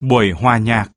Buổi hòa nhạc.